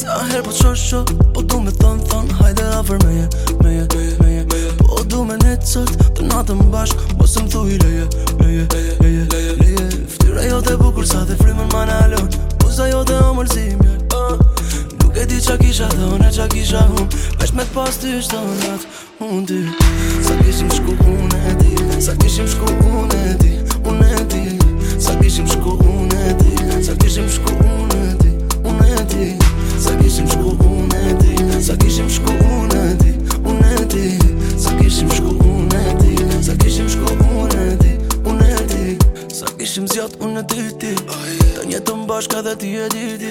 Sa her po qërë shok Po du me thonë thonë Hajde afer me je Me je Me je Po du me ne të sërt Të natë më bashk Po se më thu i leje Leje Leje Leje Ftyra jo dhe bukur Sa dhe frimën ma në alon Puza jo dhe omër si mjë uh, ah. Nuk e di qa kisha dhe unë qa kisha hun Vesh me të pas ty shtë unë Unë ty Sa kishim shku unë e ti Sa kishim shku unë ishim zjatë unë në tyti Të një bashka dhe ti e gjiti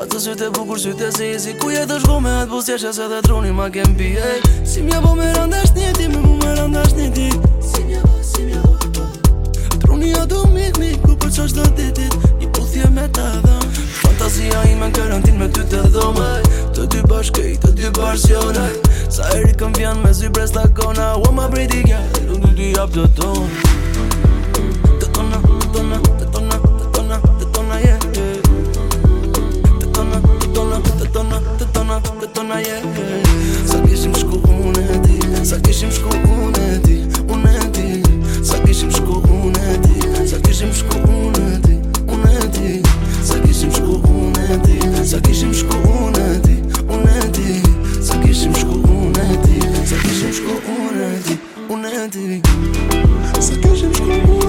A të sytë e bukur sytë e si si Ku jetë është gome, atë busje që se dhe truni ma kem pije Si mja po me randa një ti, me mu me një ti Si mja po, si mja po, po Truni a du mit, mit, ku për qasht do ditit Një puthje me ta dham Fantazia i me në karantin me ty të dhomaj Të dy bashkej, të dy bashkjonaj Sa eri këm vjan me zy brez takona Uo ma brejti kja, e lundu dy jap të tonë të Sa kishim shku unë e kishim shku unë e ti Unë e ti Sa kishim shku unë e ti kishim shku unë e kishim shku unë e ti kishim shku unë e kishim shku unë e ti kishim shku unë e kishim shku unë e